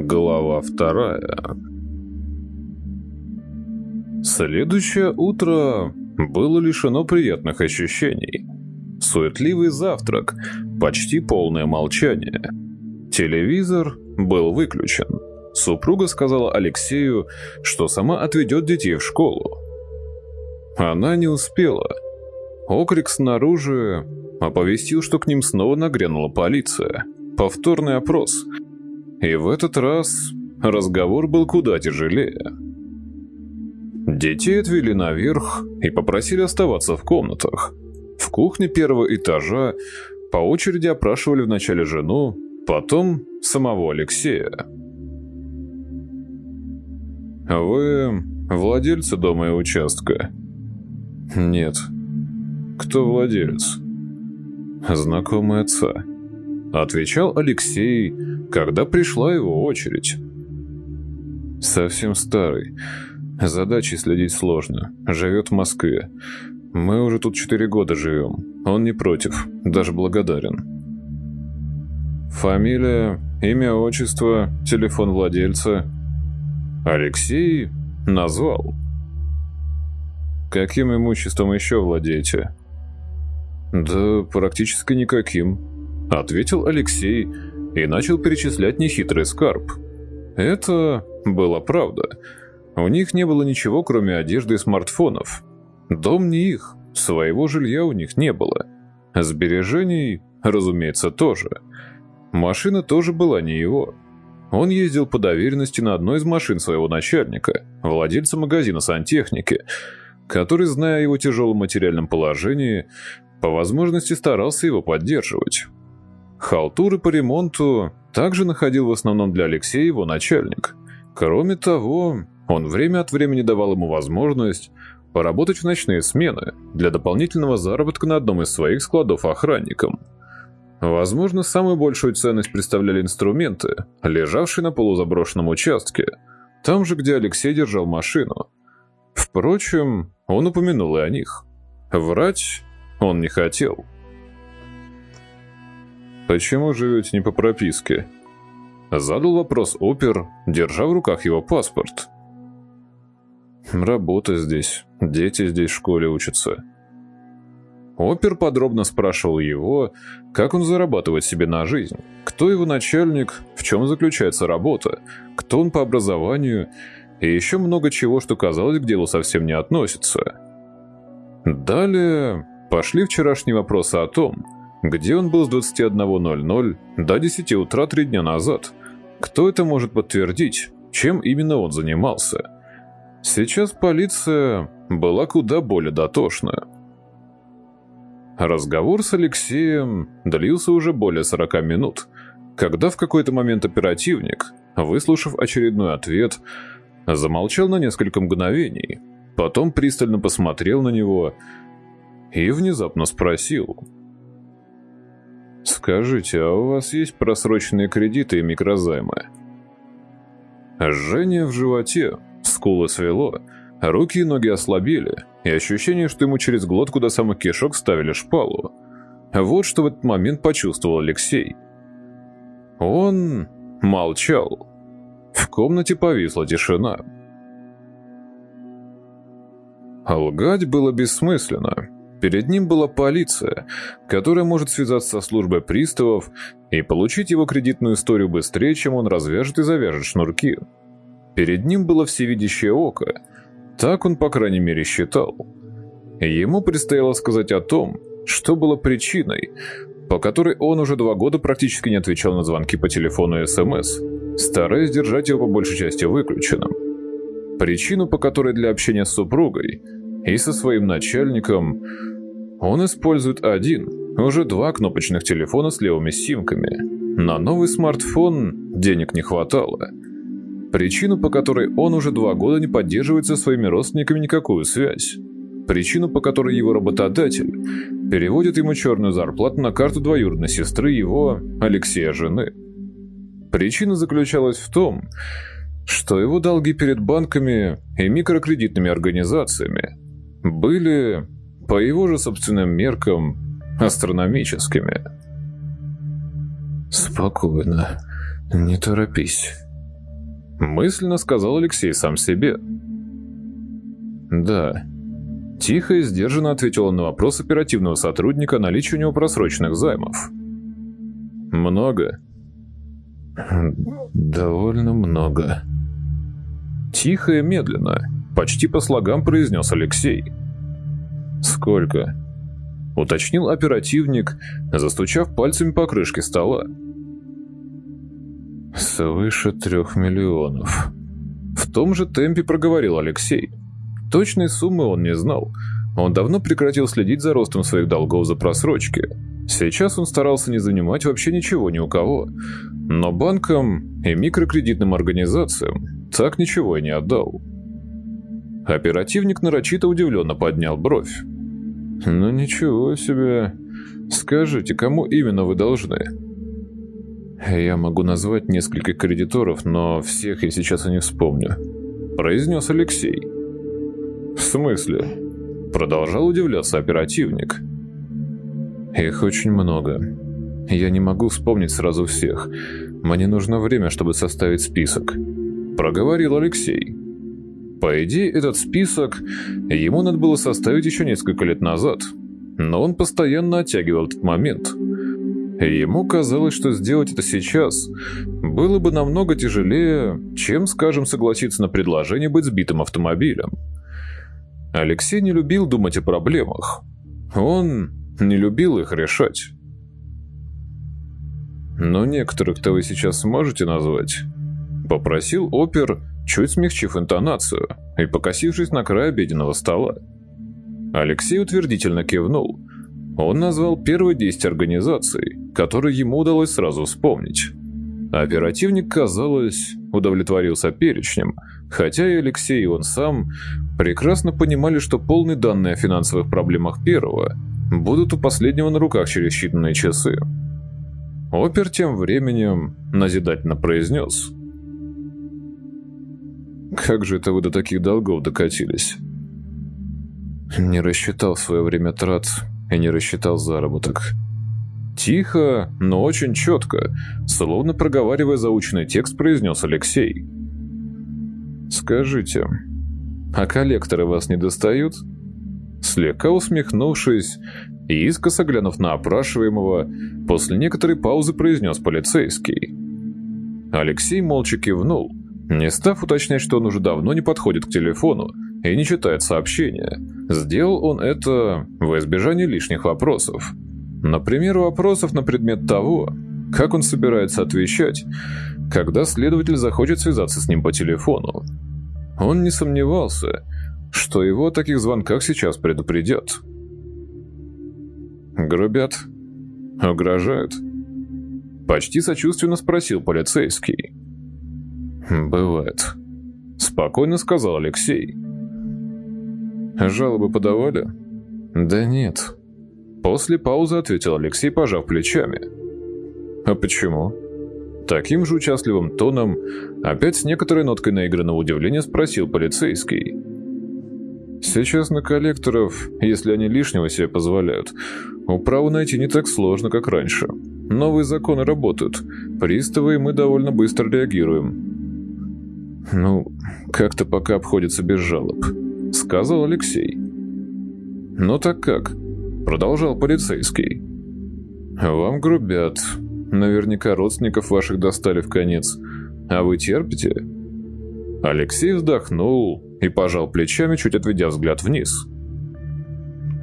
Глава вторая. Следующее утро было лишено приятных ощущений. Суетливый завтрак, почти полное молчание. Телевизор был выключен. Супруга сказала Алексею, что сама отведет детей в школу. Она не успела. Окрик снаружи оповестил, что к ним снова нагрянула полиция. Повторный опрос. И в этот раз разговор был куда тяжелее. Детей отвели наверх и попросили оставаться в комнатах. В кухне первого этажа по очереди опрашивали вначале жену, потом самого Алексея. «Вы владельцы дома и участка?» «Нет». «Кто владелец?» «Знакомый отца», — отвечал Алексей, когда пришла его очередь. «Совсем старый. Задачей следить сложно. Живет в Москве. Мы уже тут четыре года живем. Он не против, даже благодарен». «Фамилия, имя, отчество, телефон владельца?» Алексей назвал. «Каким имуществом еще владеете?» «Да практически никаким», — ответил Алексей и начал перечислять нехитрый скарб. Это была правда. У них не было ничего, кроме одежды и смартфонов. Дом не их, своего жилья у них не было. Сбережений, разумеется, тоже. Машина тоже была не его. Он ездил по доверенности на одной из машин своего начальника, владельца магазина сантехники, который, зная о его тяжелом материальном положении, по возможности старался его поддерживать. Халтуры по ремонту также находил в основном для Алексея его начальник. Кроме того, он время от времени давал ему возможность поработать в ночные смены для дополнительного заработка на одном из своих складов охранником – Возможно, самую большую ценность представляли инструменты, лежавшие на полузаброшенном участке, там же, где Алексей держал машину. Впрочем, он упомянул и о них. Врать он не хотел. «Почему живете не по прописке?» Задал вопрос опер, держа в руках его паспорт. «Работа здесь, дети здесь в школе учатся», Опер подробно спрашивал его, как он зарабатывает себе на жизнь, кто его начальник, в чем заключается работа, кто он по образованию и еще много чего, что казалось к делу совсем не относится. Далее пошли вчерашние вопросы о том, где он был с 21.00 до 10 утра три дня назад, кто это может подтвердить, чем именно он занимался. Сейчас полиция была куда более дотошна. Разговор с Алексеем длился уже более 40 минут, когда в какой-то момент оперативник, выслушав очередной ответ, замолчал на несколько мгновений, потом пристально посмотрел на него и внезапно спросил. «Скажите, а у вас есть просроченные кредиты и микрозаймы?» Жжение в животе, скулы свело, руки и ноги ослабели – и ощущение, что ему через глотку до самых кишок ставили шпалу. Вот что в этот момент почувствовал Алексей. Он молчал. В комнате повисла тишина. Лгать было бессмысленно. Перед ним была полиция, которая может связаться со службой приставов и получить его кредитную историю быстрее, чем он развяжет и завяжет шнурки. Перед ним было всевидящее око – так он, по крайней мере, считал. Ему предстояло сказать о том, что было причиной, по которой он уже два года практически не отвечал на звонки по телефону и СМС, стараясь держать его по большей части выключенным. Причину, по которой для общения с супругой и со своим начальником он использует один, уже два кнопочных телефона с левыми симками. На новый смартфон денег не хватало – Причину, по которой он уже два года не поддерживает со своими родственниками никакую связь. Причину, по которой его работодатель переводит ему черную зарплату на карту двоюродной сестры его, Алексея, жены. Причина заключалась в том, что его долги перед банками и микрокредитными организациями были, по его же собственным меркам, астрономическими. «Спокойно, не торопись». Мысленно сказал Алексей сам себе. «Да». Тихо и сдержанно ответил он на вопрос оперативного сотрудника о наличии у него просроченных займов. «Много?» «Довольно много». Тихо и медленно, почти по слогам произнес Алексей. «Сколько?» Уточнил оперативник, застучав пальцами по крышке стола. «Свыше трех миллионов». В том же темпе проговорил Алексей. Точной суммы он не знал. Он давно прекратил следить за ростом своих долгов за просрочки. Сейчас он старался не занимать вообще ничего ни у кого. Но банкам и микрокредитным организациям так ничего и не отдал. Оперативник нарочито удивленно поднял бровь. «Ну ничего себе. Скажите, кому именно вы должны?» «Я могу назвать несколько кредиторов, но всех я сейчас и не вспомню», — произнес Алексей. «В смысле?» — продолжал удивляться оперативник. «Их очень много. Я не могу вспомнить сразу всех. Мне нужно время, чтобы составить список», — проговорил Алексей. По идее, этот список ему надо было составить еще несколько лет назад, но он постоянно оттягивал этот момент — Ему казалось, что сделать это сейчас было бы намного тяжелее, чем, скажем, согласиться на предложение быть сбитым автомобилем. Алексей не любил думать о проблемах. Он не любил их решать. «Но некоторых-то вы сейчас сможете назвать?» Попросил опер, чуть смягчив интонацию и покосившись на край обеденного стола. Алексей утвердительно кивнул. Он назвал первые 10 организаций, которые ему удалось сразу вспомнить. Оперативник, казалось, удовлетворился перечнем, хотя и Алексей, и он сам прекрасно понимали, что полные данные о финансовых проблемах первого будут у последнего на руках через считанные часы. Опер тем временем назидательно произнес. «Как же это вы до таких долгов докатились?» «Не рассчитал свое время трат и не рассчитал заработок». Тихо, но очень четко, словно проговаривая заученный текст, произнес Алексей. «Скажите, а коллекторы вас не достают?» Слегка усмехнувшись и искоса глянув на опрашиваемого, после некоторой паузы произнес полицейский. Алексей молча кивнул, не став уточнять, что он уже давно не подходит к телефону и не читает сообщения. Сделал он это в избежание лишних вопросов. Например, вопросов на предмет того, как он собирается отвечать, когда следователь захочет связаться с ним по телефону. Он не сомневался, что его о таких звонках сейчас предупредят. «Грубят? Угрожают?» Почти сочувственно спросил полицейский. «Бывает», — спокойно сказал Алексей. «Жалобы подавали?» «Да нет», После паузы ответил Алексей, пожав плечами. «А почему?» Таким же участливым тоном, опять с некоторой ноткой наигранного удивления спросил полицейский. «Сейчас на коллекторов, если они лишнего себе позволяют, управу найти не так сложно, как раньше. Новые законы работают, приставы и мы довольно быстро реагируем». «Ну, как-то пока обходится без жалоб», — сказал Алексей. «Ну так как?» Продолжал полицейский. «Вам грубят. Наверняка родственников ваших достали в конец. А вы терпите?» Алексей вздохнул и пожал плечами, чуть отведя взгляд вниз.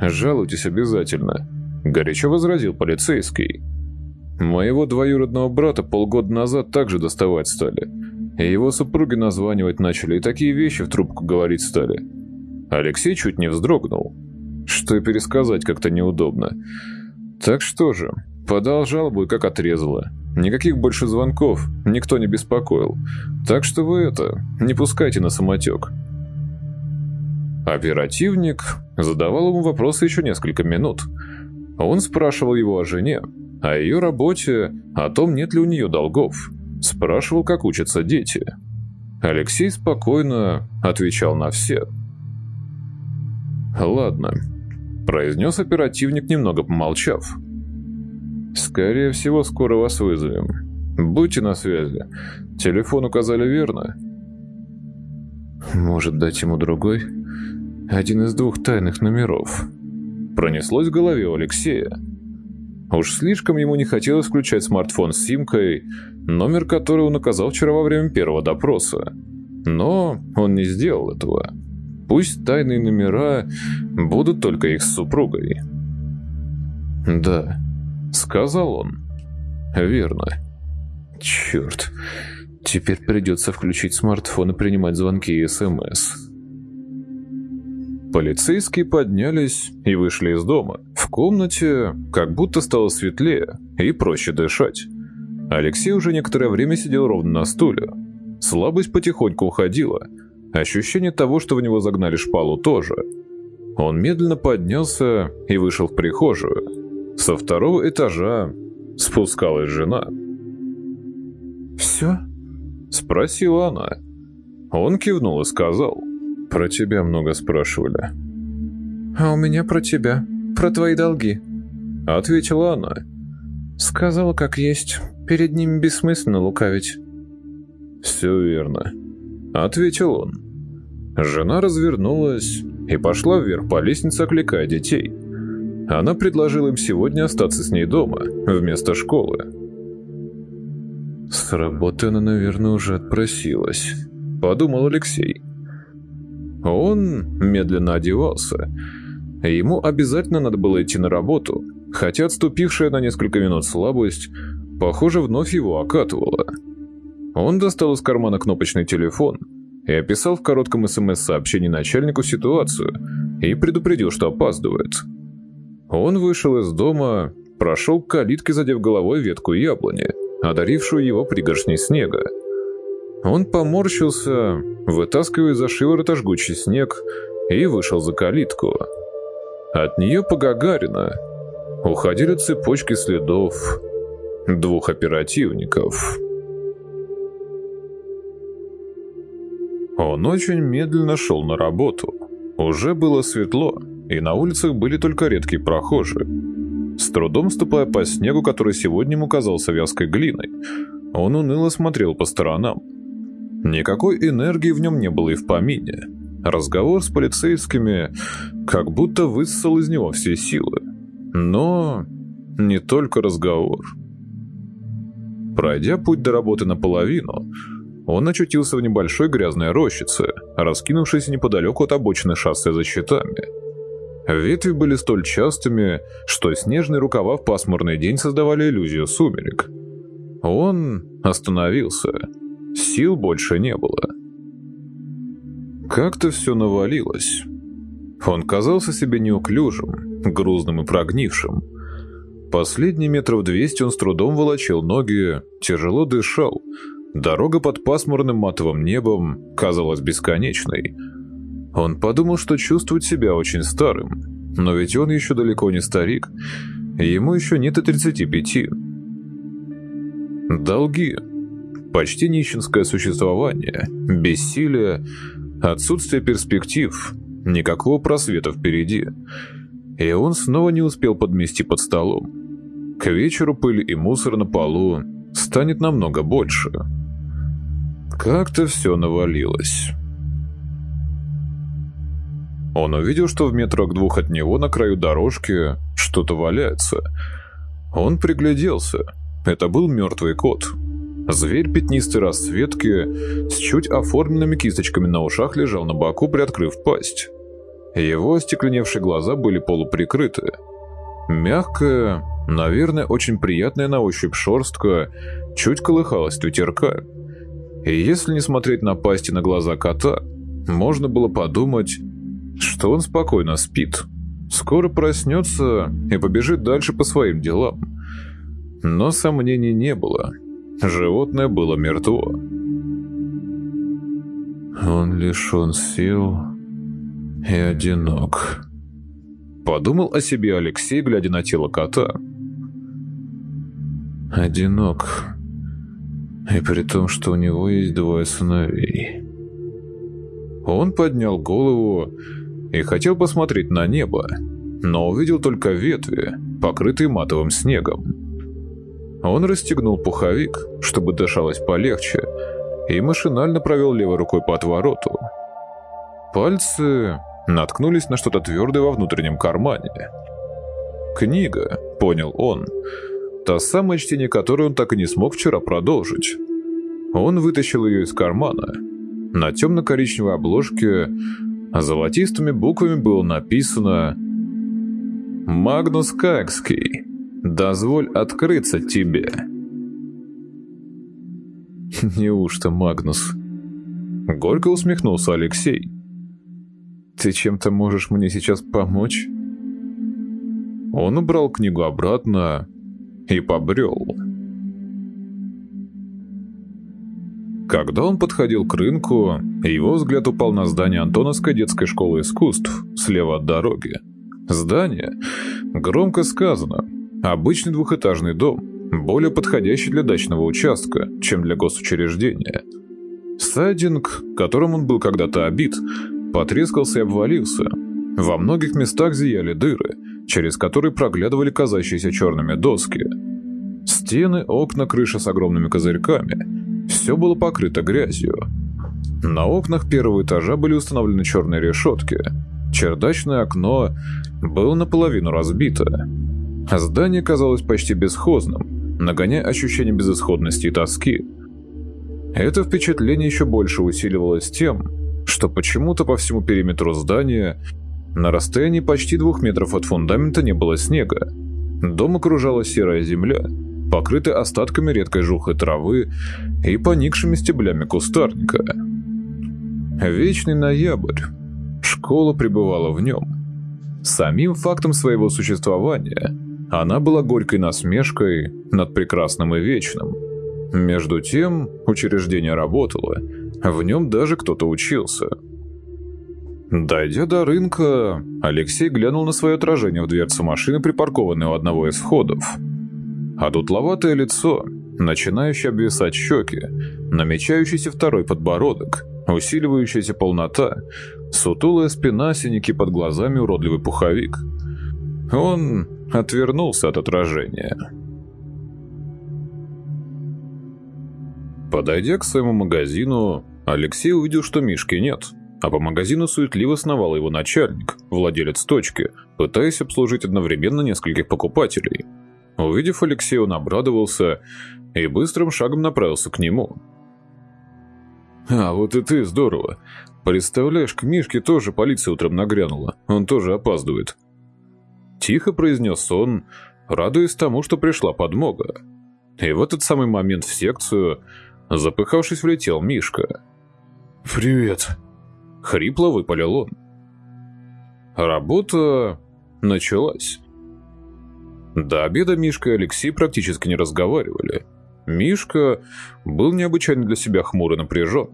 «Жалуйтесь обязательно», — горячо возразил полицейский. «Моего двоюродного брата полгода назад также доставать стали. И его супруги названивать начали, и такие вещи в трубку говорить стали». Алексей чуть не вздрогнул что и пересказать как-то неудобно. Так что же, подал жалобу и как отрезало. Никаких больше звонков, никто не беспокоил. Так что вы это, не пускайте на самотек. Оперативник задавал ему вопросы еще несколько минут. Он спрашивал его о жене, о ее работе, о том, нет ли у нее долгов. Спрашивал, как учатся дети. Алексей спокойно отвечал на все. «Ладно, произнес оперативник, немного помолчав. «Скорее всего, скоро вас вызовем. Будьте на связи. Телефон указали верно?» Может дать ему другой? Один из двух тайных номеров. Пронеслось в голове у Алексея. Уж слишком ему не хотелось включать смартфон с симкой, номер который он указал вчера во время первого допроса. Но он не сделал этого. Пусть тайные номера будут только их с супругой. «Да», — сказал он. «Верно. Черт, теперь придется включить смартфон и принимать звонки и СМС». Полицейские поднялись и вышли из дома. В комнате как будто стало светлее и проще дышать. Алексей уже некоторое время сидел ровно на стуле. Слабость потихоньку уходила. Ощущение того, что в него загнали шпалу, тоже. Он медленно поднялся и вышел в прихожую. Со второго этажа спускалась жена. «Все?» – спросила она. Он кивнул и сказал. «Про тебя много спрашивали». «А у меня про тебя, про твои долги», – ответила она. «Сказала, как есть. Перед ним бессмысленно лукавить». «Все верно», — ответил он. Жена развернулась и пошла вверх по лестнице, окликая детей. Она предложила им сегодня остаться с ней дома, вместо школы. «С работы она, наверное, уже отпросилась», — подумал Алексей. Он медленно одевался. Ему обязательно надо было идти на работу, хотя отступившая на несколько минут слабость, похоже, вновь его окатывала. Он достал из кармана кнопочный телефон и описал в коротком СМС-сообщении начальнику ситуацию и предупредил, что опаздывает. Он вышел из дома, прошел к калитке, задев головой ветку яблони, одарившую его пригоршней снега. Он поморщился, вытаскивая за шиворот жгучий снег, и вышел за калитку. От нее по Гагарина уходили цепочки следов двух оперативников. Он очень медленно шел на работу. Уже было светло, и на улицах были только редкие прохожие. С трудом ступая по снегу, который сегодня ему казался вязкой глиной, он уныло смотрел по сторонам. Никакой энергии в нем не было и в помине. Разговор с полицейскими как будто высосал из него все силы. Но не только разговор. Пройдя путь до работы наполовину, он очутился в небольшой грязной рощице, раскинувшейся неподалеку от обочины шоссе за щитами. Ветви были столь частыми, что снежные рукава в пасмурный день создавали иллюзию сумерек. Он остановился. Сил больше не было. Как-то все навалилось. Он казался себе неуклюжим, грузным и прогнившим. Последние метров двести он с трудом волочил ноги, тяжело дышал, Дорога под пасмурным матовым небом казалась бесконечной. Он подумал, что чувствует себя очень старым, но ведь он еще далеко не старик, ему еще нет и 35. Долги, почти нищенское существование, бессилие, отсутствие перспектив, никакого просвета впереди. И он снова не успел подмести под столом. К вечеру пыль и мусор на полу станет намного больше. Как-то все навалилось. Он увидел, что в метрах двух от него на краю дорожки что-то валяется. Он пригляделся. Это был мертвый кот. Зверь пятнистой расцветки с чуть оформленными кисточками на ушах лежал на боку, приоткрыв пасть. Его остекленевшие глаза были полуприкрыты. Мягкая, наверное, очень приятная на ощупь шерстка чуть колыхалась ветерка. И если не смотреть на пасти на глаза кота, можно было подумать, что он спокойно спит. Скоро проснется и побежит дальше по своим делам. Но сомнений не было. Животное было мертво. Он лишен сил и одинок. Подумал о себе Алексей, глядя на тело кота. Одинок и при том, что у него есть двое сыновей. Он поднял голову и хотел посмотреть на небо, но увидел только ветви, покрытые матовым снегом. Он расстегнул пуховик, чтобы дышалось полегче, и машинально провел левой рукой по отвороту. Пальцы наткнулись на что-то твердое во внутреннем кармане. «Книга», — понял он, — «та самое чтение, которое он так и не смог вчера продолжить». Он вытащил ее из кармана. На темно-коричневой обложке золотистыми буквами было написано «Магнус Каекский, дозволь открыться тебе». «Неужто Магнус?» Горько усмехнулся Алексей. «Ты чем-то можешь мне сейчас помочь?» Он убрал книгу обратно и побрел. Когда он подходил к рынку, его взгляд упал на здание Антоновской детской школы искусств слева от дороги. Здание, громко сказано, обычный двухэтажный дом, более подходящий для дачного участка, чем для госучреждения. Сайдинг, которым он был когда-то обит, потрескался и обвалился. Во многих местах зияли дыры, через которые проглядывали казащиеся черными доски. Стены, окна, крыша с огромными козырьками – все было покрыто грязью. На окнах первого этажа были установлены черные решетки. Чердачное окно было наполовину разбито. Здание казалось почти бесхозным, нагоняя ощущение безысходности и тоски. Это впечатление еще больше усиливалось тем, что почему-то по всему периметру здания на расстоянии почти двух метров от фундамента не было снега. Дом окружала серая земля, покрытая остатками редкой жухлой травы и поникшими стеблями кустарника. Вечный ноябрь. Школа пребывала в нем. Самим фактом своего существования она была горькой насмешкой над прекрасным и вечным. Между тем, учреждение работало, в нем даже кто-то учился. Дойдя до рынка, Алексей глянул на свое отражение в дверце машины, припаркованной у одного из входов. А дутловатое лицо, начинающее обвисать щеки, намечающийся второй подбородок, усиливающаяся полнота, сутулая спина, синяки под глазами, уродливый пуховик. Он отвернулся от отражения. Подойдя к своему магазину, Алексей увидел, что Мишки нет, а по магазину суетливо сновал его начальник, владелец точки, пытаясь обслужить одновременно нескольких покупателей. Увидев Алексея, он обрадовался и быстрым шагом направился к нему. «А, вот и ты, здорово. Представляешь, к Мишке тоже полиция утром нагрянула, он тоже опаздывает». Тихо произнес он, радуясь тому, что пришла подмога. И в этот самый момент в секцию Запыхавшись, влетел Мишка. «Привет!» Хрипло выпалил он. Работа началась. До обеда Мишка и Алексей практически не разговаривали. Мишка был необычайно для себя хмур и напряжен.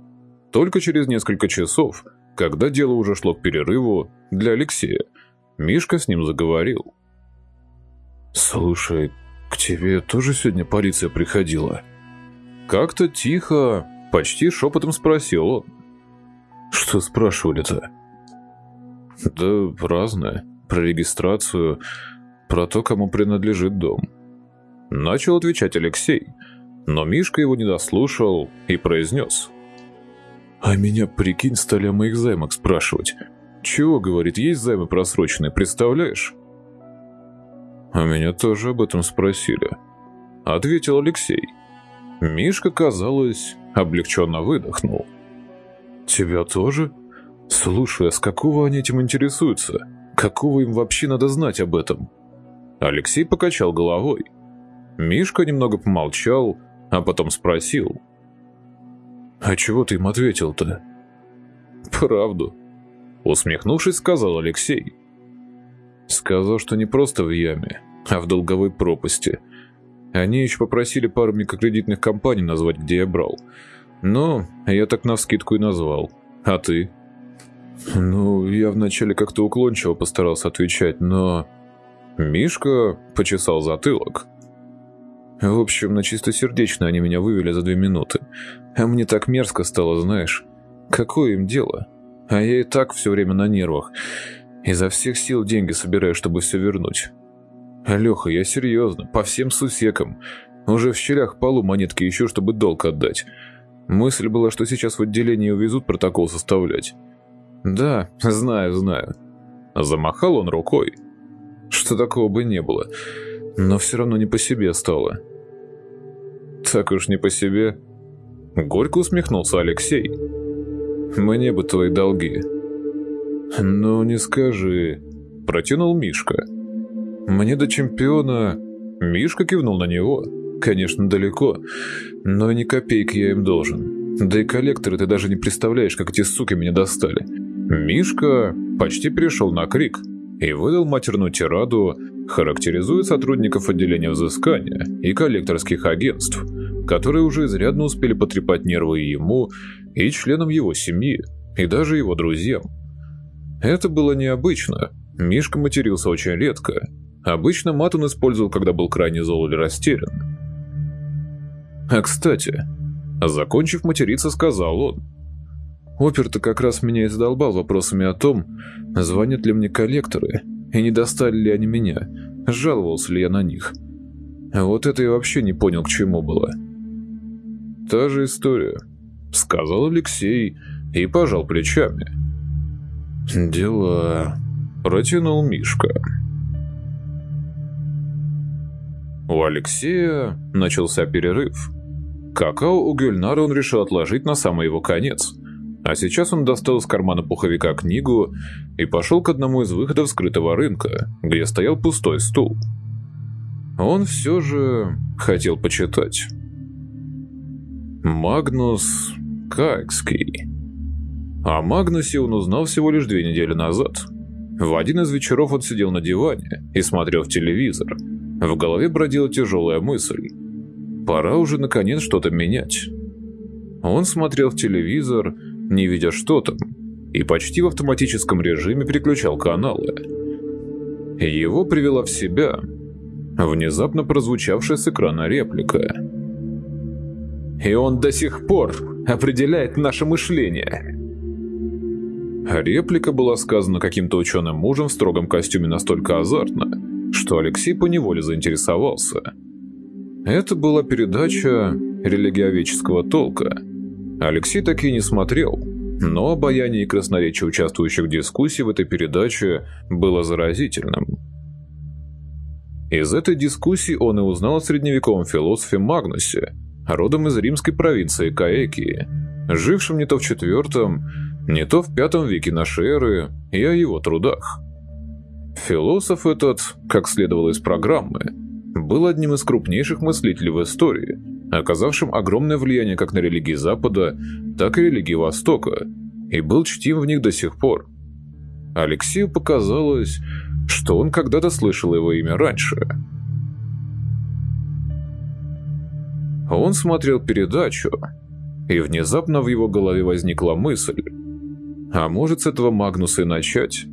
Только через несколько часов, когда дело уже шло к перерыву, для Алексея, Мишка с ним заговорил. «Слушай, к тебе тоже сегодня полиция приходила?» Как-то тихо, почти шепотом спросил он. Что спрашивали-то? Да разное. Про регистрацию, про то, кому принадлежит дом. Начал отвечать Алексей, но Мишка его не дослушал и произнес. А меня, прикинь, стали о моих займах спрашивать. Чего, говорит, есть займы просроченные, представляешь? А меня тоже об этом спросили. Ответил Алексей. Мишка, казалось, облегченно выдохнул. «Тебя тоже? Слушай, а с какого они этим интересуются? Какого им вообще надо знать об этом?» Алексей покачал головой. Мишка немного помолчал, а потом спросил. «А чего ты им ответил-то?» «Правду», — усмехнувшись, сказал Алексей. «Сказал, что не просто в яме, а в долговой пропасти, они еще попросили пару микрокредитных компаний назвать, где я брал. Но я так навскидку и назвал. А ты? Ну, я вначале как-то уклончиво постарался отвечать, но... Мишка почесал затылок. В общем, на чистосердечно они меня вывели за две минуты. А мне так мерзко стало, знаешь. Какое им дело? А я и так все время на нервах. Изо всех сил деньги собираю, чтобы все вернуть. «Леха, я серьезно, по всем сусекам. Уже в щелях полу монетки еще, чтобы долг отдать. Мысль была, что сейчас в отделении увезут протокол составлять. «Да, знаю, знаю». Замахал он рукой. Что такого бы не было, но все равно не по себе стало. «Так уж не по себе». Горько усмехнулся Алексей. «Мне бы твои долги». «Ну, не скажи», — протянул Мишка. «Мне до чемпиона...» Мишка кивнул на него. «Конечно, далеко, но ни копейки я им должен. Да и коллекторы ты даже не представляешь, как эти суки меня достали». Мишка почти перешел на крик и выдал матерную тираду, характеризуя сотрудников отделения взыскания и коллекторских агентств, которые уже изрядно успели потрепать нервы и ему, и членам его семьи, и даже его друзьям. Это было необычно. Мишка матерился очень редко. Обычно мат он использовал, когда был крайне зол или растерян. А кстати, закончив материться, сказал он. Опер-то как раз меня и задолбал вопросами о том, звонят ли мне коллекторы, и не достали ли они меня, жаловался ли я на них. Вот это я вообще не понял, к чему было. «Та же история», — сказал Алексей и пожал плечами. «Дела...» — протянул Мишка. У Алексея начался перерыв. Какао у Гюльнара он решил отложить на самый его конец. А сейчас он достал из кармана пуховика книгу и пошел к одному из выходов скрытого рынка, где стоял пустой стул. Он все же хотел почитать. Магнус Каекский. О Магнусе он узнал всего лишь две недели назад. В один из вечеров он сидел на диване и смотрел в телевизор. В голове бродила тяжелая мысль. Пора уже наконец что-то менять. Он смотрел в телевизор, не видя что там, и почти в автоматическом режиме переключал каналы. Его привела в себя внезапно прозвучавшая с экрана реплика. «И он до сих пор определяет наше мышление», Реплика была сказана каким-то ученым мужем в строгом костюме настолько азартно, что Алексей поневоле заинтересовался. Это была передача религиоведческого толка. Алексей так и не смотрел, но обаяние и красноречие участвующих в дискуссии в этой передаче было заразительным. Из этой дискуссии он и узнал о средневековом философе Магнусе, родом из римской провинции Каэкии, жившем не то в четвертом, не то в пятом веке нашей эры и о его трудах. Философ этот, как следовало из программы, был одним из крупнейших мыслителей в истории, оказавшим огромное влияние как на религии Запада, так и религии Востока, и был чтим в них до сих пор. Алексею показалось, что он когда-то слышал его имя раньше. Он смотрел передачу, и внезапно в его голове возникла мысль – а может с этого Магнуса и начать?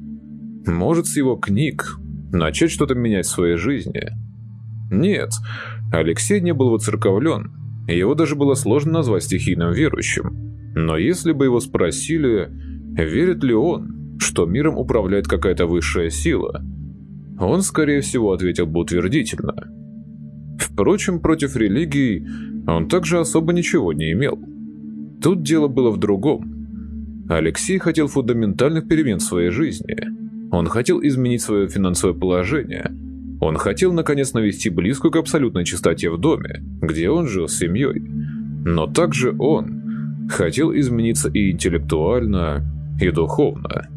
Может с его книг начать что-то менять в своей жизни? Нет, Алексей не был воцерковлен, его даже было сложно назвать стихийным верующим. Но если бы его спросили, верит ли он, что миром управляет какая-то высшая сила, он, скорее всего, ответил бы утвердительно. Впрочем, против религий он также особо ничего не имел. Тут дело было в другом – Алексей хотел фундаментальных перемен в своей жизни. Он хотел изменить свое финансовое положение. Он хотел, наконец, навести близкую к абсолютной чистоте в доме, где он жил с семьей. Но также он хотел измениться и интеллектуально, и духовно.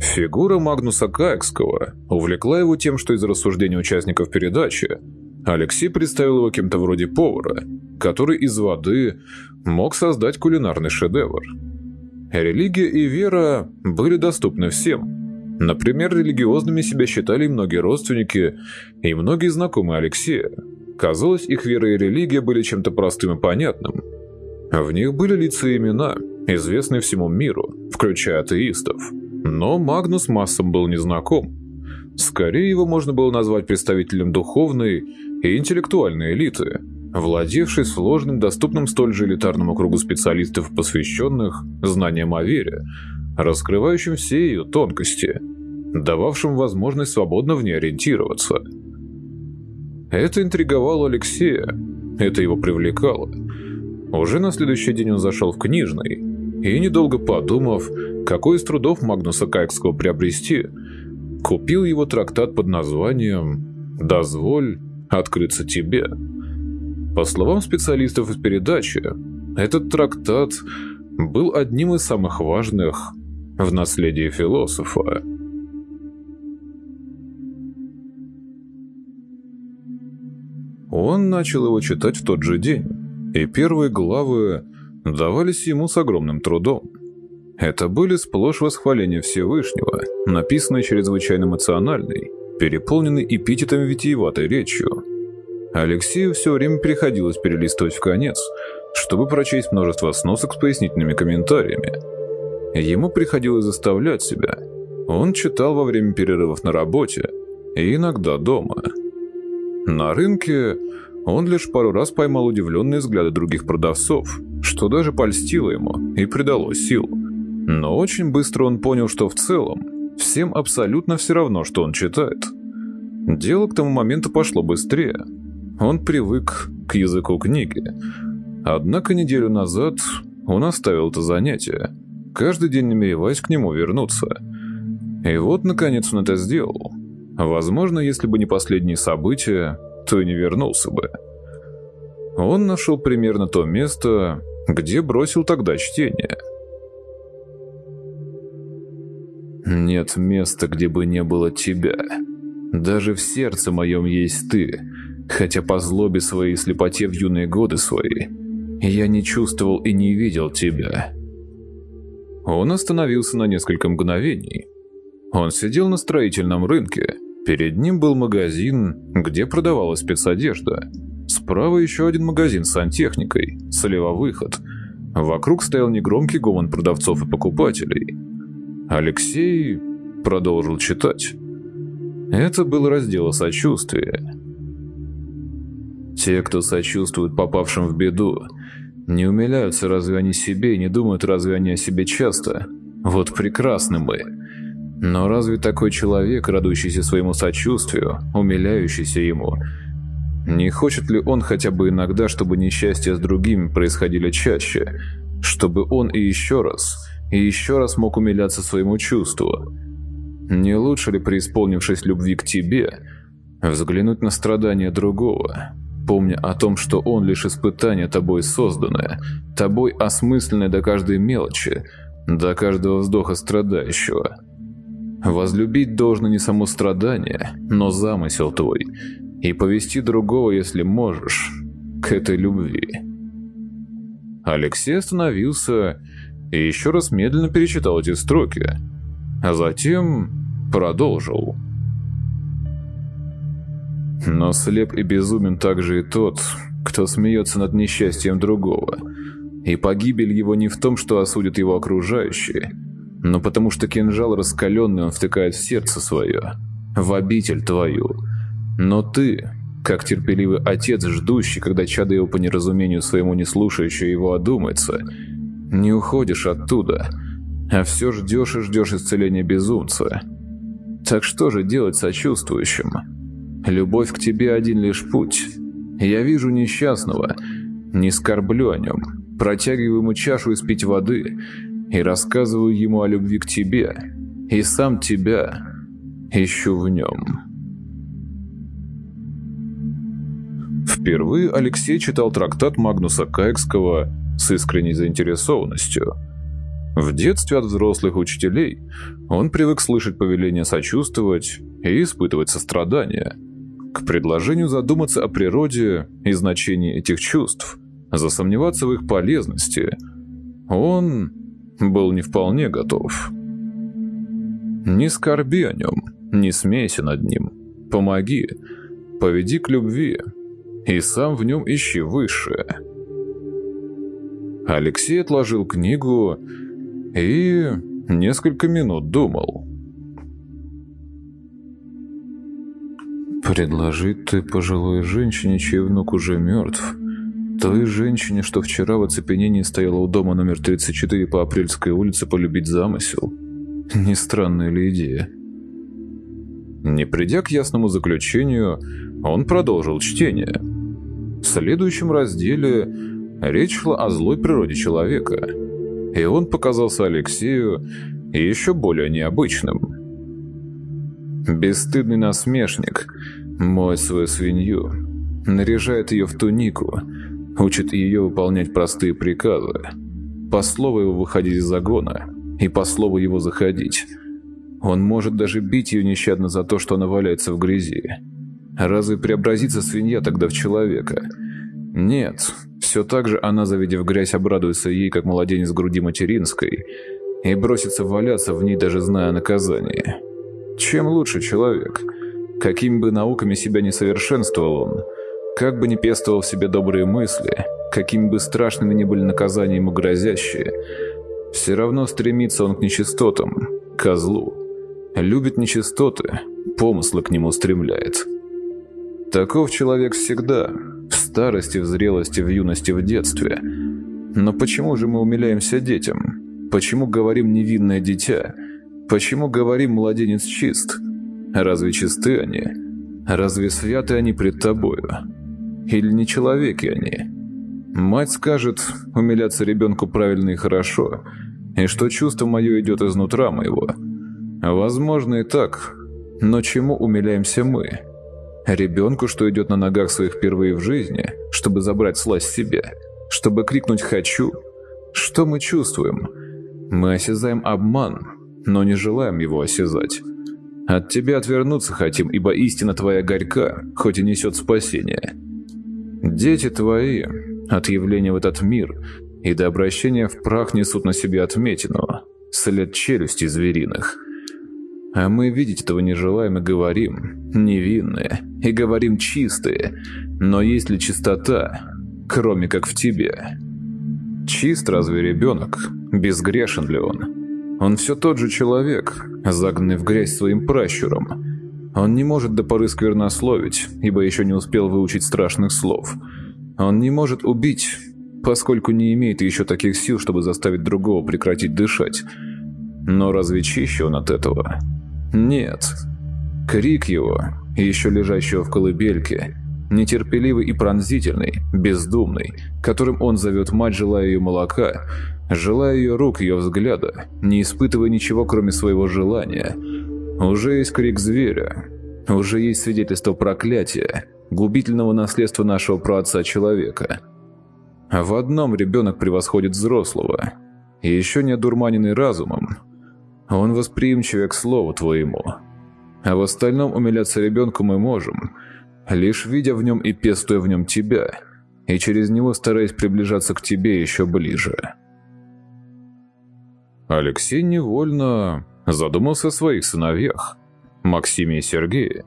Фигура Магнуса Каекского увлекла его тем, что из рассуждений участников передачи Алексей представил его кем-то вроде повара, который из воды мог создать кулинарный шедевр. Религия и вера были доступны всем. Например, религиозными себя считали многие родственники и многие знакомые Алексея. Казалось, их вера и религия были чем-то простым и понятным. В них были лица и имена, известные всему миру, включая атеистов. Но Магнус массам был незнаком. Скорее его можно было назвать представителем духовной и интеллектуальной элиты – владевший сложным, доступным столь же элитарному кругу специалистов, посвященных знаниям о вере, раскрывающим все ее тонкости, дававшим возможность свободно в ней ориентироваться. Это интриговало Алексея, это его привлекало. Уже на следующий день он зашел в книжный и, недолго подумав, какой из трудов Магнуса Кайкского приобрести, купил его трактат под названием «Дозволь открыться тебе». По словам специалистов из передачи, этот трактат был одним из самых важных в наследии философа. Он начал его читать в тот же день, и первые главы давались ему с огромным трудом. Это были сплошь восхваления Всевышнего, написанные чрезвычайно эмоциональной, переполненной эпитетами витиеватой речью. Алексею все время приходилось перелистывать в конец, чтобы прочесть множество сносок с пояснительными комментариями. Ему приходилось заставлять себя. Он читал во время перерывов на работе и иногда дома. На рынке он лишь пару раз поймал удивленные взгляды других продавцов, что даже польстило ему и придало сил. Но очень быстро он понял, что в целом всем абсолютно все равно, что он читает. Дело к тому моменту пошло быстрее. Он привык к языку книги. Однако неделю назад он оставил это занятие, каждый день намереваясь к нему вернуться. И вот, наконец, он это сделал. Возможно, если бы не последние события, то и не вернулся бы. Он нашел примерно то место, где бросил тогда чтение. «Нет места, где бы не было тебя. Даже в сердце моем есть ты, хотя по злобе своей и слепоте в юные годы свои я не чувствовал и не видел тебя». Он остановился на несколько мгновений. Он сидел на строительном рынке. Перед ним был магазин, где продавалась спецодежда. Справа еще один магазин с сантехникой, слева выход. Вокруг стоял негромкий гомон продавцов и покупателей. Алексей продолжил читать. Это был раздел о сочувствии. Те, кто сочувствует попавшим в беду, не умиляются разве они себе и не думают разве они о себе часто? Вот прекрасны мы. Но разве такой человек, радующийся своему сочувствию, умиляющийся ему, не хочет ли он хотя бы иногда, чтобы несчастья с другими происходили чаще, чтобы он и еще раз, и еще раз мог умиляться своему чувству? Не лучше ли, преисполнившись любви к тебе, взглянуть на страдания другого, помня о том, что он лишь испытание тобой созданное, тобой осмысленное до каждой мелочи, до каждого вздоха страдающего. Возлюбить должно не само страдание, но замысел твой, и повести другого, если можешь, к этой любви. Алексей остановился и еще раз медленно перечитал эти строки, а затем продолжил. Но слеп и безумен также и тот, кто смеется над несчастьем другого. И погибель его не в том, что осудят его окружающие, но потому что кинжал раскаленный он втыкает в сердце свое, в обитель твою. Но ты, как терпеливый отец, ждущий, когда чадо его по неразумению своему не слушающее его одумается, не уходишь оттуда, а все ждешь и ждешь исцеления безумца. Так что же делать сочувствующим? Любовь к тебе один лишь путь. Я вижу несчастного, не скорблю о нем, протягиваю ему чашу испить воды и рассказываю ему о любви к тебе, и сам тебя ищу в нем. Впервые Алексей читал трактат Магнуса Каекского с искренней заинтересованностью. В детстве от взрослых учителей он привык слышать повеление сочувствовать и испытывать сострадание – к предложению задуматься о природе и значении этих чувств, засомневаться в их полезности, он был не вполне готов. Не скорби о нем, не смейся над ним, помоги, поведи к любви, и сам в нем ищи высшее. Алексей отложил книгу и несколько минут думал – Предложить ты пожилой женщине, чей внук уже мертв, той женщине, что вчера в оцепенении стояла у дома номер 34 по Апрельской улице, полюбить замысел? Не странная ли идея? Не придя к ясному заключению, он продолжил чтение. В следующем разделе речь шла о злой природе человека. и он показался Алексею еще более необычным. Бесстыдный насмешник моет свою свинью, наряжает ее в тунику, учит ее выполнять простые приказы, по слову его выходить из загона и по слову его заходить. Он может даже бить ее нещадно за то, что она валяется в грязи. Разве преобразится свинья тогда в человека? Нет, все так же она, завидев грязь, обрадуется ей, как младенец груди материнской, и бросится валяться в ней, даже зная наказание. Чем лучше человек? Какими бы науками себя не совершенствовал он, как бы ни пестовал в себе добрые мысли, какими бы страшными ни были наказания ему грозящие, все равно стремится он к нечистотам, козлу. Любит нечистоты, помыслы к нему стремляет. Таков человек всегда, в старости, в зрелости, в юности, в детстве. Но почему же мы умиляемся детям? Почему говорим «невинное дитя»? Почему говорим «младенец чист»? Разве чисты они? Разве святы они пред тобою? Или не человеки они? Мать скажет, умиляться ребенку правильно и хорошо, и что чувство мое идет изнутра моего. Возможно и так, но чему умиляемся мы? Ребенку, что идет на ногах своих впервые в жизни, чтобы забрать сласть себе, чтобы крикнуть «хочу». Что мы чувствуем? Мы осязаем обман, но не желаем его осязать. От тебя отвернуться хотим, ибо истина твоя горька, хоть и несет спасение. Дети твои, от явления в этот мир и до обращения в прах несут на себе отметину, след челюсти звериных. А мы видеть этого не желаем и говорим, невинные, и говорим чистые, но есть ли чистота, кроме как в тебе? Чист разве ребенок? Безгрешен ли он? Он все тот же человек, загнанный в грязь своим пращуром. Он не может до поры сквернословить, ибо еще не успел выучить страшных слов – он не может убить, поскольку не имеет еще таких сил, чтобы заставить другого прекратить дышать. Но разве чище он от этого? Нет. Крик его, еще лежащего в колыбельке, нетерпеливый и пронзительный, бездумный, которым он зовет мать, желая ее молока, желая ее рук, ее взгляда, не испытывая ничего, кроме своего желания. Уже есть крик зверя, уже есть свидетельство проклятия, губительного наследства нашего праотца-человека. В одном ребенок превосходит взрослого, и еще не одурманенный разумом, он восприимчивее к слову твоему. А в остальном умиляться ребенку мы можем, лишь видя в нем и пестуя в нем тебя, и через него стараясь приближаться к тебе еще ближе. Алексей невольно задумался о своих сыновьях, Максиме и Сергее,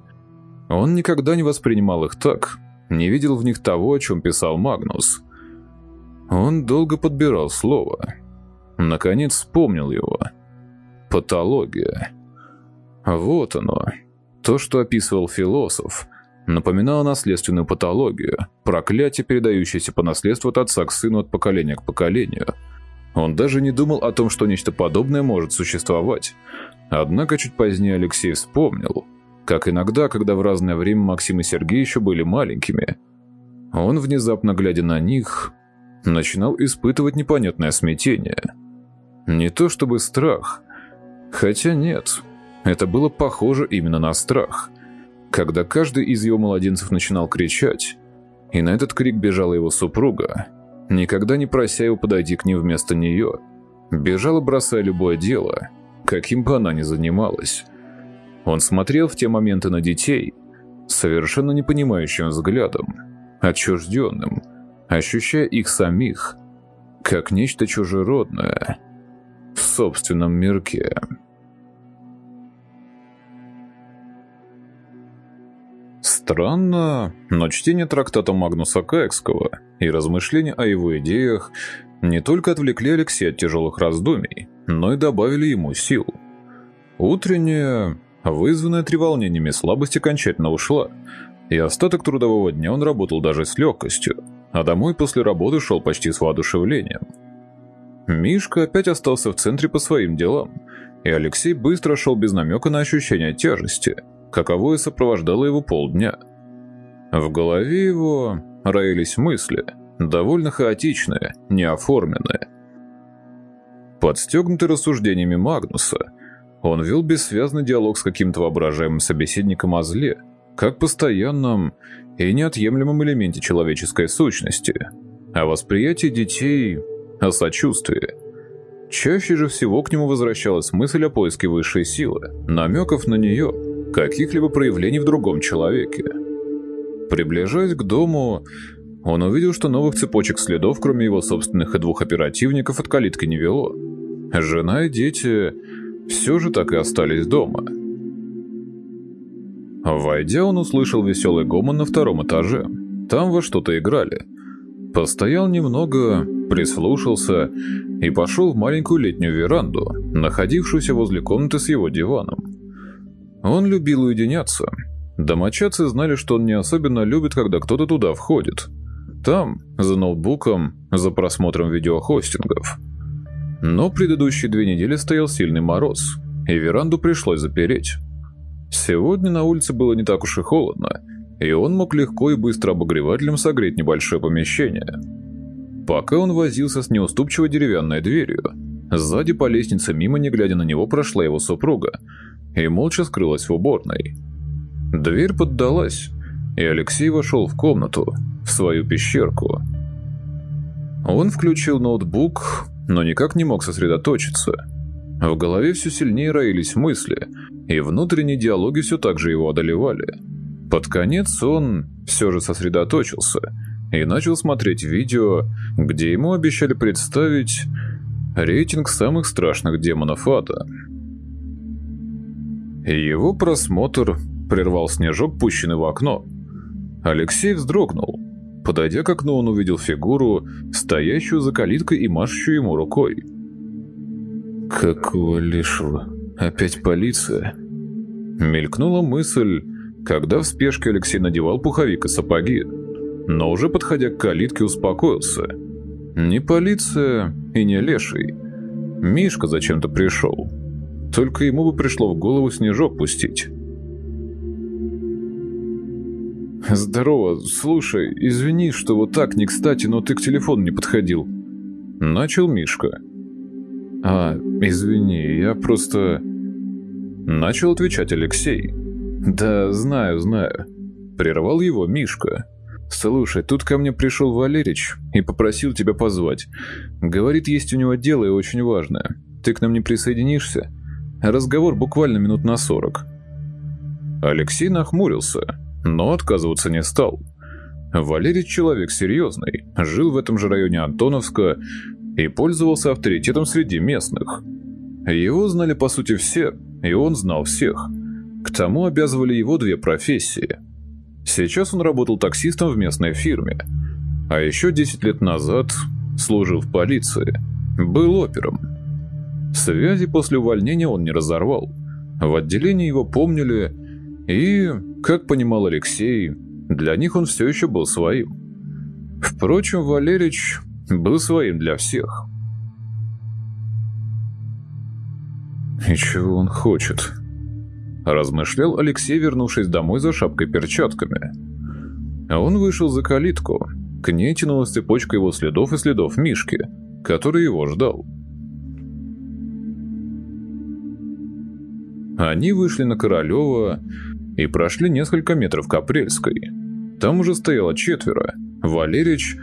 он никогда не воспринимал их так, не видел в них того, о чем писал Магнус. Он долго подбирал слово. Наконец вспомнил его. Патология. Вот оно. То, что описывал философ, напоминало наследственную патологию, проклятие, передающееся по наследству от отца к сыну от поколения к поколению. Он даже не думал о том, что нечто подобное может существовать. Однако чуть позднее Алексей вспомнил – как иногда, когда в разное время Максим и Сергей еще были маленькими. Он, внезапно глядя на них, начинал испытывать непонятное смятение. Не то чтобы страх, хотя нет, это было похоже именно на страх. Когда каждый из его младенцев начинал кричать, и на этот крик бежала его супруга, никогда не прося его подойти к ним вместо нее, бежала, бросая любое дело, каким бы она ни занималась. Он смотрел в те моменты на детей совершенно непонимающим взглядом, отчужденным, ощущая их самих как нечто чужеродное в собственном мирке. Странно, но чтение трактата Магнуса Каекского и размышления о его идеях не только отвлекли Алексея от тяжелых раздумий, но и добавили ему сил. Утренняя, Вызванная треволнениями слабость окончательно ушла, и остаток трудового дня он работал даже с легкостью, а домой после работы шел почти с воодушевлением. Мишка опять остался в центре по своим делам, и Алексей быстро шел без намека на ощущение тяжести, каковое сопровождало его полдня. В голове его роились мысли, довольно хаотичные, неоформленные. Подстегнутый рассуждениями Магнуса, он вел бессвязный диалог с каким-то воображаемым собеседником о зле, как постоянном и неотъемлемом элементе человеческой сущности, о восприятии детей, о сочувствии. Чаще же всего к нему возвращалась мысль о поиске высшей силы, намеков на нее, каких-либо проявлений в другом человеке. Приближаясь к дому, он увидел, что новых цепочек следов, кроме его собственных и двух оперативников, от калитки не вело. Жена и дети все же так и остались дома. Войдя, он услышал веселый гомон на втором этаже. Там во что-то играли. Постоял немного, прислушался и пошел в маленькую летнюю веранду, находившуюся возле комнаты с его диваном. Он любил уединяться. Домочадцы знали, что он не особенно любит, когда кто-то туда входит. Там, за ноутбуком, за просмотром видеохостингов. Но предыдущие две недели стоял сильный мороз, и веранду пришлось запереть. Сегодня на улице было не так уж и холодно, и он мог легко и быстро обогревателем согреть небольшое помещение. Пока он возился с неуступчивой деревянной дверью, сзади по лестнице мимо, не глядя на него, прошла его супруга и молча скрылась в уборной. Дверь поддалась, и Алексей вошел в комнату, в свою пещерку. Он включил ноутбук, но никак не мог сосредоточиться. В голове все сильнее роились мысли, и внутренние диалоги все так же его одолевали. Под конец он все же сосредоточился и начал смотреть видео, где ему обещали представить рейтинг самых страшных демонов ада. Его просмотр прервал снежок, пущенный в окно. Алексей вздрогнул. Подойдя к окну, он увидел фигуру, стоящую за калиткой и машущую ему рукой. «Какого лишего? Опять полиция?» Мелькнула мысль, когда в спешке Алексей надевал пуховик и сапоги, но уже подходя к калитке успокоился. Не полиция и не леший. Мишка зачем-то пришел. Только ему бы пришло в голову снежок пустить. «Здорово, слушай, извини, что вот так не кстати, но ты к телефону не подходил». Начал Мишка. «А, извини, я просто...» Начал отвечать Алексей. «Да, знаю, знаю». Прервал его Мишка. «Слушай, тут ко мне пришел Валерич и попросил тебя позвать. Говорит, есть у него дело и очень важное. Ты к нам не присоединишься? Разговор буквально минут на сорок». Алексей нахмурился но отказываться не стал. Валерий человек серьезный, жил в этом же районе Антоновска и пользовался авторитетом среди местных. Его знали по сути все, и он знал всех. К тому обязывали его две профессии. Сейчас он работал таксистом в местной фирме, а еще 10 лет назад служил в полиции, был опером. Связи после увольнения он не разорвал. В отделении его помнили и, как понимал Алексей, для них он все еще был своим. Впрочем, Валерич был своим для всех. «И чего он хочет?» Размышлял Алексей, вернувшись домой за шапкой-перчатками. Он вышел за калитку. К ней тянулась цепочка его следов и следов Мишки, который его ждал. Они вышли на Королева, и прошли несколько метров к Апрельской. Там уже стояло четверо. Валерич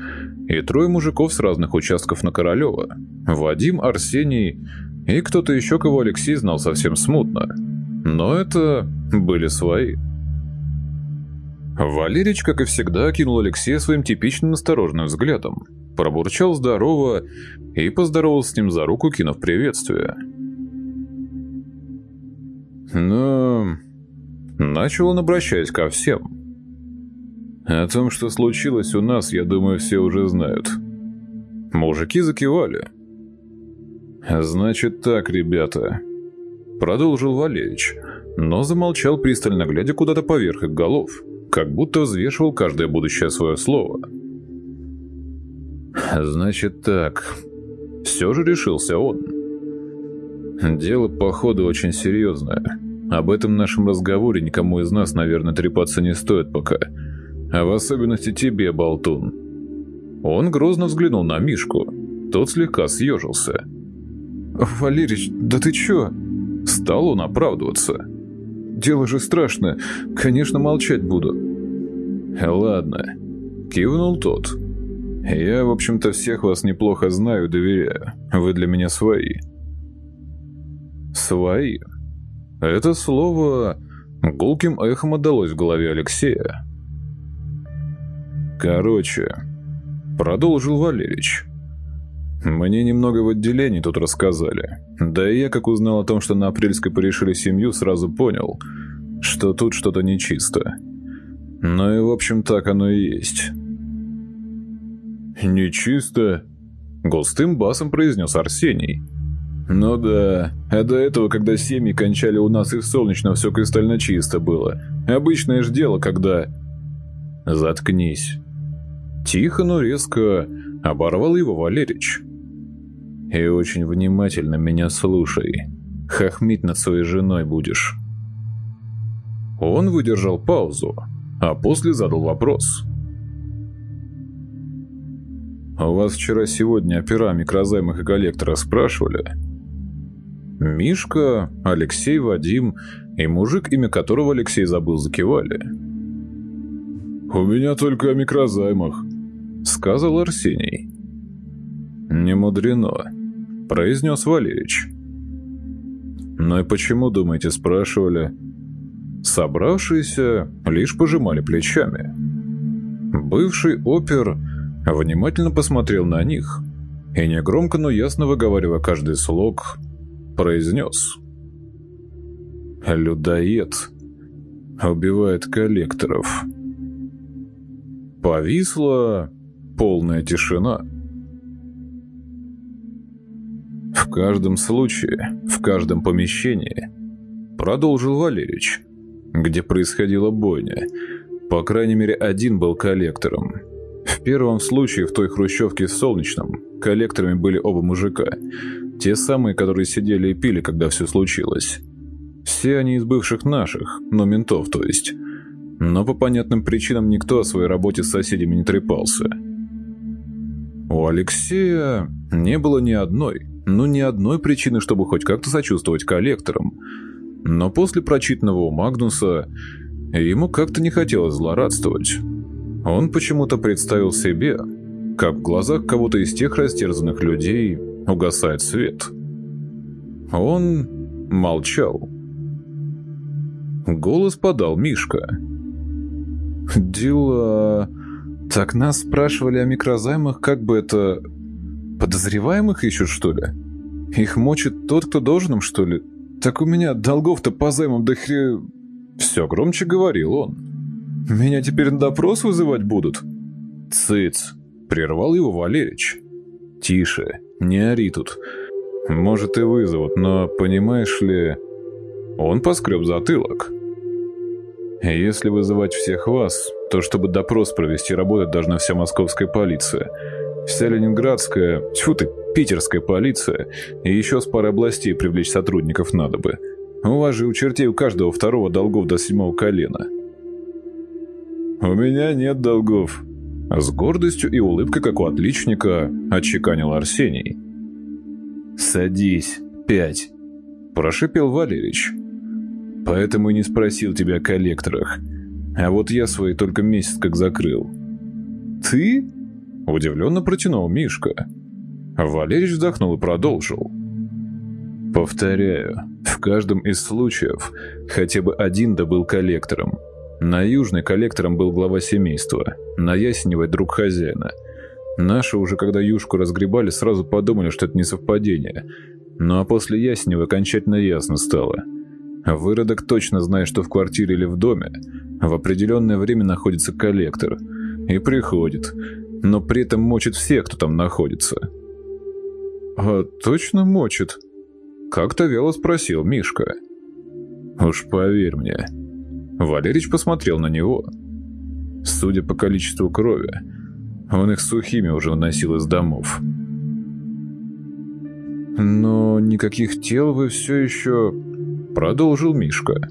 и трое мужиков с разных участков на Королева. Вадим, Арсений и кто-то еще, кого Алексей знал совсем смутно. Но это были свои. Валерич, как и всегда, кинул Алексея своим типичным осторожным взглядом. Пробурчал здорово и поздоровался с ним за руку, кинув приветствие. «Ну, Начал он, обращаясь ко всем. О том, что случилось у нас, я думаю, все уже знают. Мужики закивали. «Значит так, ребята», — продолжил Валерич, но замолчал, пристально глядя куда-то поверх их голов, как будто взвешивал каждое будущее свое слово. «Значит так», — все же решился он. «Дело, походу, очень серьезное». Об этом нашем разговоре никому из нас, наверное, трепаться не стоит пока. А в особенности тебе, болтун. Он грозно взглянул на Мишку. Тот слегка съежился. «Валерич, да ты чё?» Стал он оправдываться. «Дело же страшное. Конечно, молчать буду». «Ладно», — кивнул тот. «Я, в общем-то, всех вас неплохо знаю доверяю. Вы для меня свои». «Свои». Это слово гулким эхом отдалось в голове Алексея. «Короче», — продолжил Валерич, — «мне немного в отделении тут рассказали. Да и я, как узнал о том, что на Апрельской порешили семью, сразу понял, что тут что-то нечисто. Ну и, в общем, так оно и есть». «Нечисто?» — густым басом произнес Арсений. «Ну да, а до этого, когда семьи кончали у нас и в Солнечном все кристально чисто было. Обычное ж дело, когда...» «Заткнись». Тихо, но резко оборвал его Валерич. «И очень внимательно меня слушай. Хохмить над своей женой будешь». Он выдержал паузу, а после задал вопрос. «У вас вчера-сегодня опера микрозаймах и коллекторах спрашивали?» Мишка, Алексей, Вадим и мужик, имя которого Алексей забыл, закивали. «У меня только о микрозаймах», — сказал Арсений. «Не мудрено», — произнес Валерич. «Ну и почему, думаете, спрашивали?» Собравшиеся лишь пожимали плечами. Бывший опер внимательно посмотрел на них и негромко, но ясно выговаривая каждый слог, произнес. «Людоед убивает коллекторов». Повисла полная тишина. В каждом случае, в каждом помещении, продолжил Валерич, где происходила бойня, по крайней мере один был коллектором. В первом случае в той хрущевке в Солнечном коллекторами были оба мужика – те самые, которые сидели и пили, когда все случилось. Все они из бывших наших, но ментов, то есть. Но по понятным причинам никто о своей работе с соседями не трепался. У Алексея не было ни одной, ну ни одной причины, чтобы хоть как-то сочувствовать коллекторам. Но после прочитанного у Магнуса ему как-то не хотелось злорадствовать. Он почему-то представил себе, как в глазах кого-то из тех растерзанных людей угасает свет. Он молчал. Голос подал Мишка. «Дела... Так нас спрашивали о микрозаймах, как бы это... Подозреваемых ищут, что ли? Их мочит тот, кто должен им, что ли? Так у меня долгов-то по займам до хре... Все громче говорил он. Меня теперь на допрос вызывать будут? Цыц, прервал его Валерич. Тише, не ори тут. Может и вызовут, но, понимаешь ли... Он поскреб затылок. Если вызывать всех вас, то чтобы допрос провести, работать должна вся московская полиция. Вся ленинградская, тьфу ты, питерская полиция, и еще с парой областей привлечь сотрудников надо бы. У вас же у чертей у каждого второго долгов до седьмого колена. «У меня нет долгов», с гордостью и улыбкой, как у отличника, отчеканил Арсений. «Садись, пять», – прошипел Валерич. «Поэтому и не спросил тебя о коллекторах. А вот я свои только месяц как закрыл». «Ты?» – удивленно протянул Мишка. Валерич вздохнул и продолжил. «Повторяю, в каждом из случаев хотя бы один да был коллектором. На Южной коллектором был глава семейства, на Ясеневой друг хозяина. Наши уже когда Юшку разгребали, сразу подумали, что это не совпадение. Ну а после Ясенева окончательно ясно стало. Выродок точно знает, что в квартире или в доме в определенное время находится коллектор. И приходит, но при этом мочит всех, кто там находится. «А точно мочит?» Как-то вяло спросил Мишка. «Уж поверь мне, Валерич посмотрел на него. Судя по количеству крови, он их сухими уже выносил из домов. «Но никаких тел вы все еще...» Продолжил Мишка.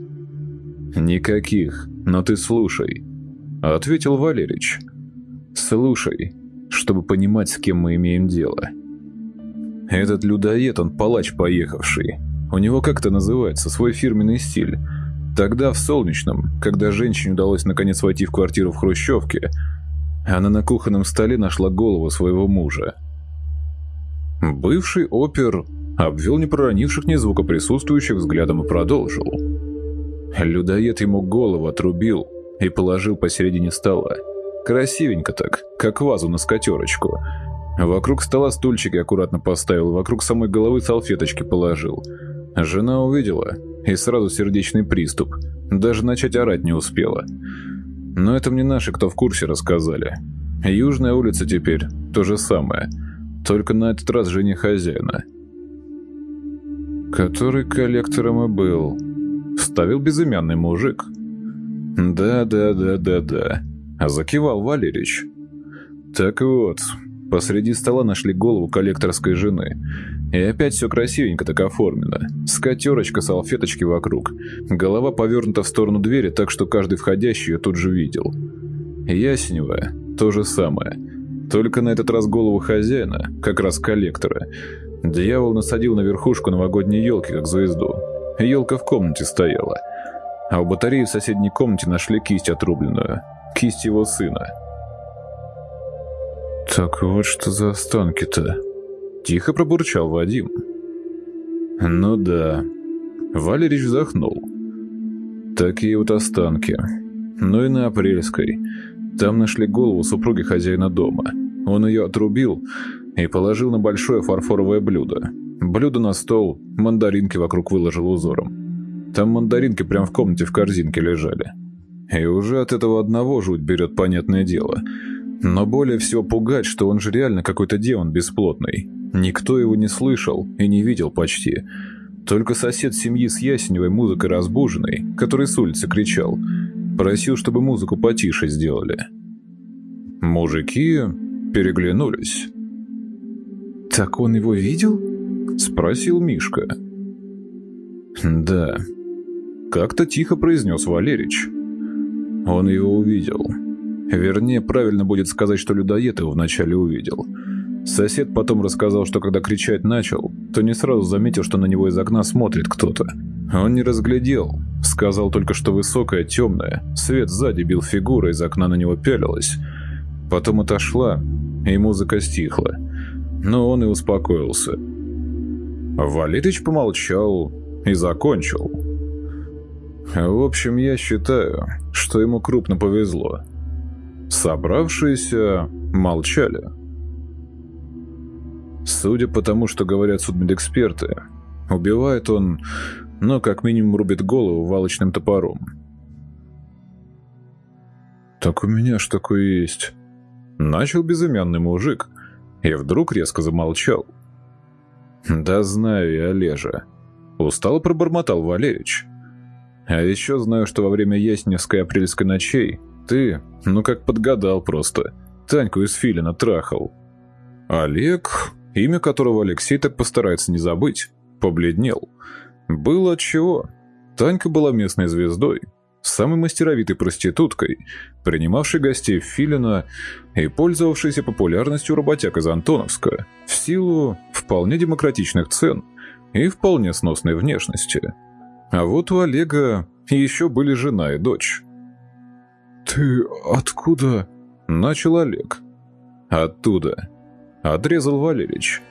«Никаких, но ты слушай», — ответил Валерич. «Слушай, чтобы понимать, с кем мы имеем дело». Этот людоед, он палач поехавший. У него как это называется, свой фирменный стиль. Тогда, в Солнечном, когда женщине удалось наконец войти в квартиру в Хрущевке, она на кухонном столе нашла голову своего мужа. Бывший опер обвел не проронивших ни звука присутствующих взглядом и продолжил. Людоед ему голову отрубил и положил посередине стола. Красивенько так, как вазу на скатерочку. Вокруг стола стульчики аккуратно поставил, вокруг самой головы салфеточки положил. Жена увидела, и сразу сердечный приступ. Даже начать орать не успела. Но это мне наши, кто в курсе, рассказали. Южная улица теперь то же самое, только на этот раз жене хозяина. Который коллектором и был. Вставил безымянный мужик. «Да-да-да-да-да», — закивал Валерич. «Так вот, посреди стола нашли голову коллекторской жены. И опять все красивенько так оформлено. Скатерочка, салфеточки вокруг. Голова повернута в сторону двери, так что каждый входящий ее тут же видел. Ясенева — то же самое. Только на этот раз голову хозяина, как раз коллектора. Дьявол насадил на верхушку новогодней елки, как звезду. Елка в комнате стояла. А у батареи в соседней комнате нашли кисть отрубленную. Кисть его сына. «Так вот что за останки-то?» Тихо пробурчал Вадим. «Ну да». Валерич вздохнул. «Такие вот останки. Ну и на Апрельской. Там нашли голову супруги хозяина дома. Он ее отрубил и положил на большое фарфоровое блюдо. Блюдо на стол, мандаринки вокруг выложил узором. Там мандаринки прямо в комнате в корзинке лежали. И уже от этого одного жуть берет, понятное дело. Но более всего пугать, что он же реально какой-то демон бесплотный. Никто его не слышал и не видел почти. Только сосед семьи с Ясеневой музыкой разбуженной, который с улицы кричал, просил, чтобы музыку потише сделали. Мужики переглянулись. «Так он его видел?» — спросил Мишка. «Да», — как-то тихо произнес Валерич. Он его увидел. Вернее, правильно будет сказать, что людоед его вначале увидел. Сосед потом рассказал, что когда кричать начал, то не сразу заметил, что на него из окна смотрит кто-то. Он не разглядел, сказал только, что высокая, темная, свет сзади бил фигура, из окна на него пялилась. Потом отошла, и музыка стихла. Но он и успокоился. Валерич помолчал и закончил. В общем, я считаю, что ему крупно повезло. Собравшиеся молчали. Судя по тому, что говорят судмедэксперты, убивает он, но как минимум рубит голову валочным топором. «Так у меня ж такое есть», — начал безымянный мужик, и вдруг резко замолчал. «Да знаю я, Олежа», — устало пробормотал Валерич. «А еще знаю, что во время Ясневской апрельской ночей ты, ну как подгадал просто, Таньку из Филина трахал». Олег имя которого Алексей так постарается не забыть, побледнел. Было отчего. Танька была местной звездой, самой мастеровитой проституткой, принимавшей гостей Филина и пользовавшейся популярностью работяг из Антоновска в силу вполне демократичных цен и вполне сносной внешности. А вот у Олега еще были жена и дочь. «Ты откуда?» – начал Олег. «Оттуда», Отрезал Валерич.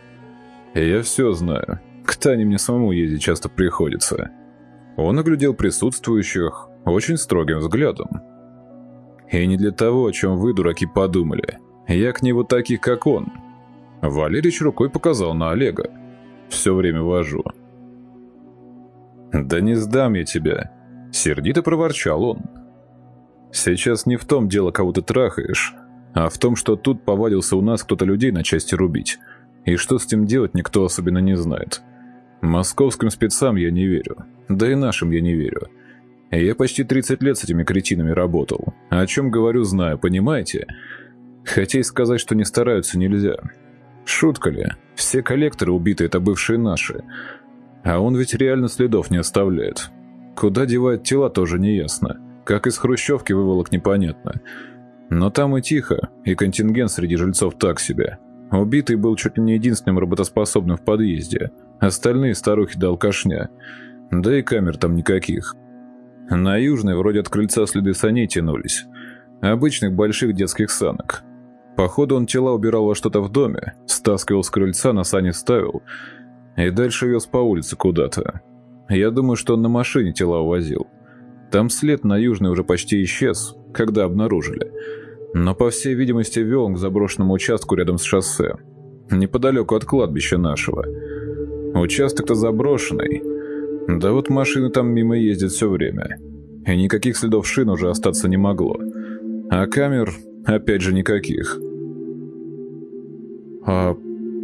«Я все знаю. К Тане мне самому ездить часто приходится». Он оглядел присутствующих очень строгим взглядом. «И не для того, о чем вы, дураки, подумали. Я к нему таких, как он». Валерич рукой показал на Олега. «Все время вожу». «Да не сдам я тебя», — сердито проворчал он. «Сейчас не в том дело, кого ты трахаешь, а в том, что тут повадился у нас кто-то людей на части рубить. И что с этим делать, никто особенно не знает. Московским спецам я не верю. Да и нашим я не верю. Я почти 30 лет с этими кретинами работал. О чем говорю, знаю, понимаете? Хотя и сказать, что не стараются, нельзя. Шутка ли? Все коллекторы убиты, это бывшие наши. А он ведь реально следов не оставляет. Куда девать тела, тоже не ясно. Как из хрущевки выволок непонятно. Но там и тихо, и контингент среди жильцов так себе. Убитый был чуть ли не единственным работоспособным в подъезде. Остальные старухи да алкашня. Да и камер там никаких. На южной вроде от крыльца следы саней тянулись. Обычных больших детских санок. Походу он тела убирал во что-то в доме, стаскивал с крыльца, на сани ставил и дальше вез по улице куда-то. Я думаю, что он на машине тела увозил. Там след на южной уже почти исчез, когда обнаружили. Но, по всей видимости, вел он к заброшенному участку рядом с шоссе. Неподалеку от кладбища нашего. Участок-то заброшенный. Да вот машины там мимо ездят все время. И никаких следов шин уже остаться не могло. А камер, опять же, никаких. А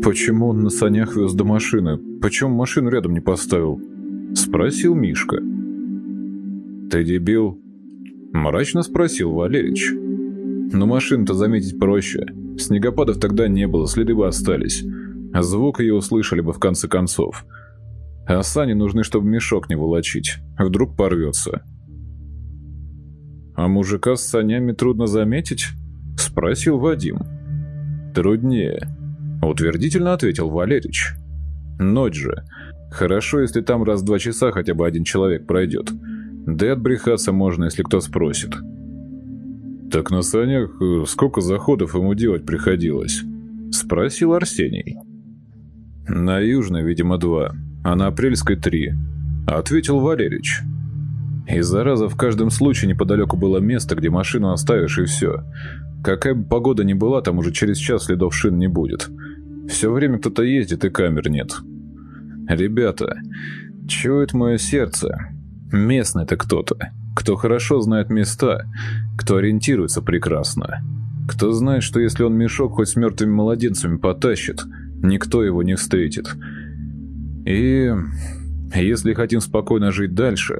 почему он на санях вез до машины? Почему машину рядом не поставил? Спросил Мишка. Ты дебил? Мрачно спросил Валерич. Но машину-то заметить проще. Снегопадов тогда не было, следы бы остались. Звук ее услышали бы в конце концов. А сани нужны, чтобы мешок не волочить. Вдруг порвется. «А мужика с санями трудно заметить?» — спросил Вадим. «Труднее», — утвердительно ответил Валерич. «Ночь же. Хорошо, если там раз в два часа хотя бы один человек пройдет. Да и отбрехаться можно, если кто спросит». «Так на санях э, сколько заходов ему делать приходилось?» — спросил Арсений. «На Южной, видимо, два, а на Апрельской три», — ответил Валерич. «И зараза, в каждом случае неподалеку было место, где машину оставишь и все. Какая бы погода ни была, там уже через час следов шин не будет. Все время кто-то ездит и камер нет. Ребята, чует мое сердце. Местный-то кто-то, кто хорошо знает места, кто ориентируется прекрасно. Кто знает, что если он мешок хоть с мертвыми младенцами потащит, никто его не встретит. И если хотим спокойно жить дальше,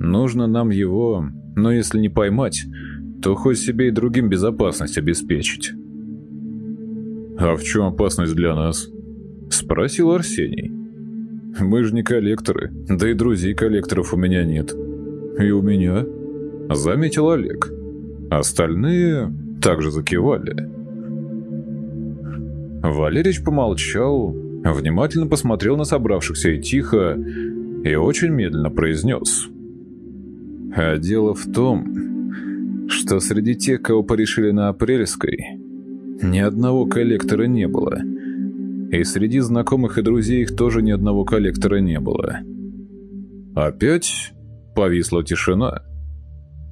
нужно нам его, но если не поймать, то хоть себе и другим безопасность обеспечить. «А в чем опасность для нас?» — спросил Арсений. «Мы же не коллекторы, да и друзей коллекторов у меня нет». «И у меня?» — заметил Олег. Остальные также закивали. Валерич помолчал, внимательно посмотрел на собравшихся и тихо, и очень медленно произнес. «А дело в том, что среди тех, кого порешили на Апрельской, ни одного коллектора не было. И среди знакомых и друзей их тоже ни одного коллектора не было». Опять повисла тишина.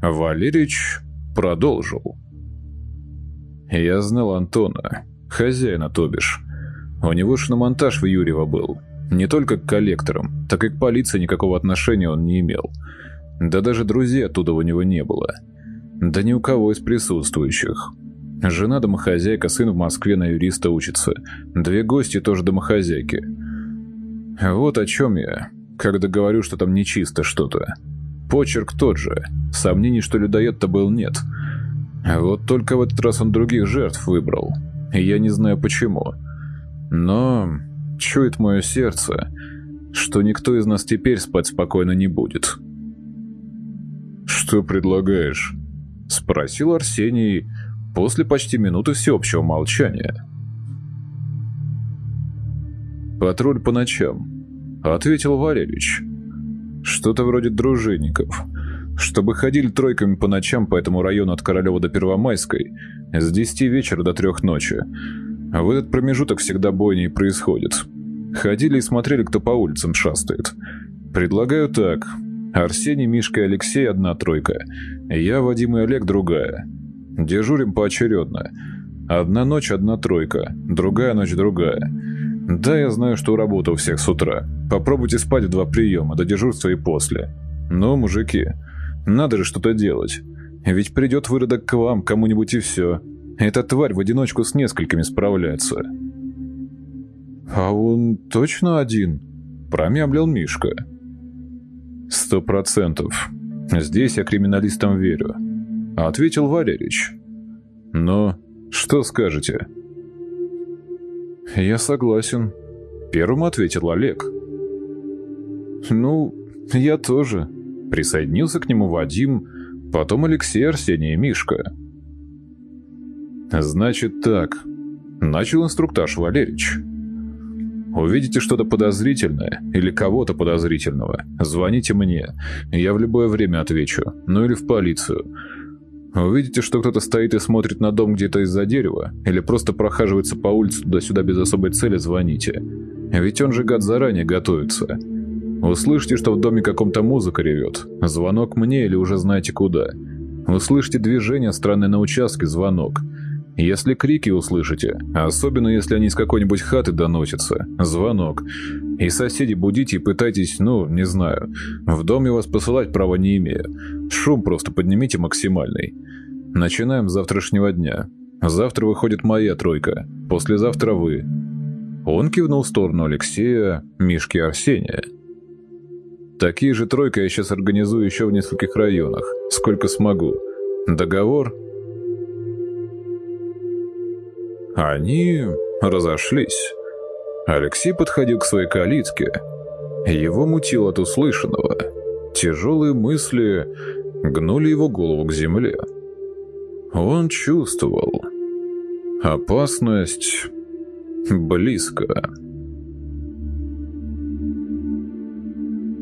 Валерич продолжил. «Я знал Антона, хозяина, то бишь. У него шиномонтаж в Юрьево был. Не только к коллекторам, так и к полиции никакого отношения он не имел. Да даже друзей оттуда у него не было. Да ни у кого из присутствующих. Жена домохозяйка, сын в Москве на юриста учится. Две гости тоже домохозяйки. Вот о чем я, когда говорю, что там нечисто что-то. Почерк тот же. Сомнений, что людоед-то был, нет. Вот только в этот раз он других жертв выбрал. И я не знаю почему. Но чует мое сердце, что никто из нас теперь спать спокойно не будет. «Что предлагаешь?» — спросил Арсений после почти минуты всеобщего молчания. «Патруль по ночам», — ответил Валерич. Что-то вроде дружинников. Чтобы ходили тройками по ночам по этому району от Королева до Первомайской с 10 вечера до 3 ночи. В этот промежуток всегда бойни происходит. Ходили и смотрели, кто по улицам шастает. Предлагаю так. Арсений, Мишка и Алексей – одна тройка. Я, Вадим и Олег – другая. Дежурим поочередно. Одна ночь – одна тройка, другая ночь – другая. Да, я знаю, что работа у всех с утра. Попробуйте спать в два приема, до дежурства и после. Но, мужики, надо же что-то делать. Ведь придет выродок к вам, кому-нибудь и все. Эта тварь в одиночку с несколькими справляется. «А он точно один?» – промямлил Мишка. «Сто процентов. Здесь я криминалистам верю», – ответил Валерич. «Но что скажете?» «Я согласен», — первым ответил Олег. «Ну, я тоже», — присоединился к нему Вадим, потом Алексей, Арсений и Мишка. «Значит так. Начал инструктаж Валерич. Увидите что-то подозрительное или кого-то подозрительного, звоните мне. Я в любое время отвечу. Ну или в полицию. Увидите, что кто-то стоит и смотрит на дом где-то из-за дерева, или просто прохаживается по улице туда-сюда без особой цели, звоните. Ведь он же, гад, заранее готовится. Услышите, что в доме каком-то музыка ревет. Звонок мне или уже знаете куда. Услышите движение странное на участке, звонок. Если крики услышите, особенно если они из какой-нибудь хаты доносятся, звонок. И соседи будите и пытайтесь, ну, не знаю, в доме вас посылать права не имею. Шум просто поднимите максимальный. Начинаем с завтрашнего дня. Завтра выходит моя тройка, послезавтра вы. Он кивнул в сторону Алексея, Мишки Арсения. Такие же тройка я сейчас организую еще в нескольких районах, сколько смогу. Договор Они разошлись. Алексей подходил к своей калитке. Его мутило от услышанного. Тяжелые мысли гнули его голову к земле. Он чувствовал. Опасность близко.